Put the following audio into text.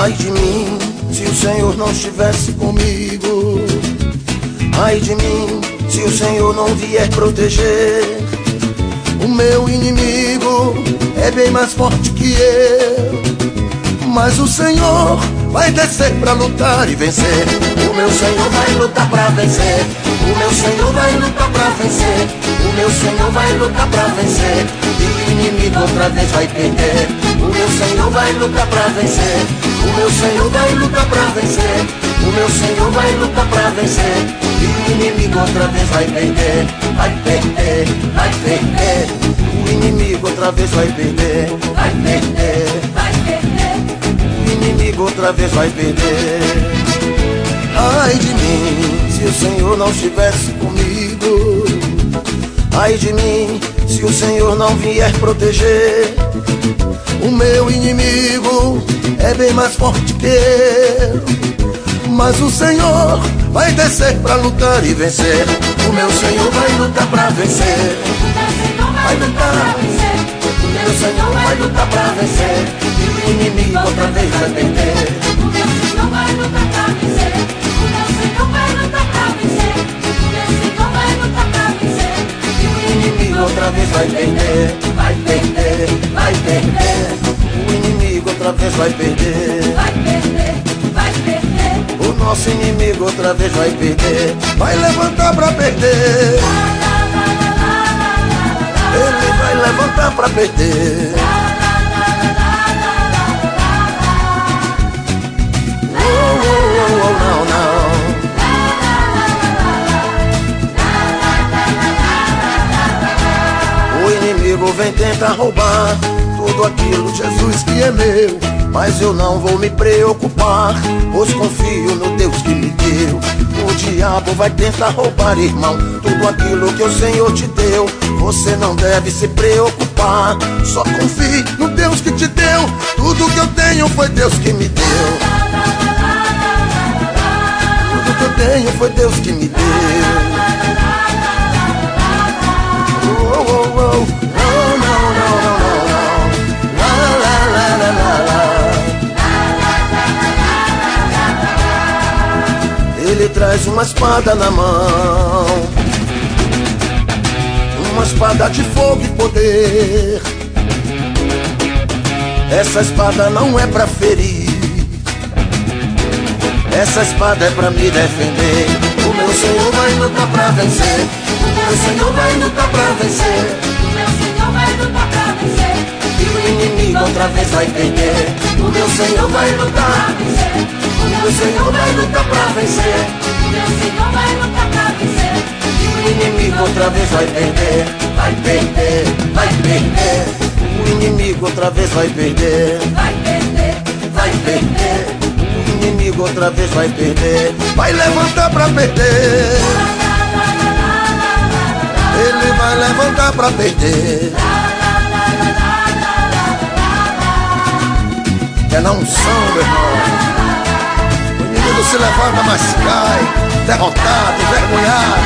Ai de mim, se o Senhor não estivesse comigo. Ai de mim, se o Senhor não vier proteger. O meu inimigo é bem mais forte que eu. Mas o Senhor vai descer pra lutar e vencer. O meu Senhor vai lutar pra vencer. O meu Senhor vai lutar pra vencer. O meu Senhor vai lutar pra vencer. E o inimigo outra vez vai perder. O meu Senhor vai lutar pra vencer. O meu Senhor vai lutar pra vencer. O meu Senhor vai lutar pra vencer. E o inimigo outra vez vai perder. Vai perder, vai perder. O inimigo outra vez vai perder. Vai perder, outra vez vai perder. Ai de mim, se o Senhor não estivesse comigo. Ai de mim, se o Senhor não vier proteger. O meu inimigo é bem mais forte que eu. Mas o Senhor vai descer pra lutar e vencer. O meu Senhor vai lutar pra vencer. Vai lutar. O meu Senhor vai lutar pra vencer. E o inimigo outra vez vai perder. O meu Senhor vai lutar pra vencer. O meu Senhor vai lutar pra vencer. O meu Senhor vai lutar pra vencer. E o inimigo outra vez vai perder. Vai perder, vai perder. O inimigo outra vez vai perder. Vai perder, vai perder. O nosso inimigo outra vez vai perder. Vai levantar pra perder. Ele vai levantar pra perder. O inimigo vem tentar roubar tudo aquilo, Jesus, que é meu. Mas eu não vou me preocupar, pois confio no Deus que me deu. O diabo vai tentar roubar, irmão, tudo aquilo que o Senhor te deu. Você não deve se preocupar, só confie no Deus que te deu. Tudo que eu tenho foi Deus que me deu. Tudo que eu tenho foi Deus que me deu. Traz uma espada na mão, uma espada de fogo e poder. Essa espada não é pra ferir, essa espada é pra me defender. O meu Senhor vai lutar pra vencer. O meu Senhor vai lutar pra vencer. O meu Senhor vai lutar pra vencer. E o inimigo outra vez vai perder. O meu Senhor vai lutar. O meu Senhor vai lutar pra vencer. O meu Senhor vai lutar pra vencer. E o inimigo outra vez vai perder. Vai perder, vai perder. O inimigo outra vez vai perder. Vai perder, Vai perder. O inimigo outra vez vai perder. Vai levantar pra perder. Ele vai levantar pra perder. É na unção, meu irmão. Se levanta, mas cai. Derrotado, envergonhado.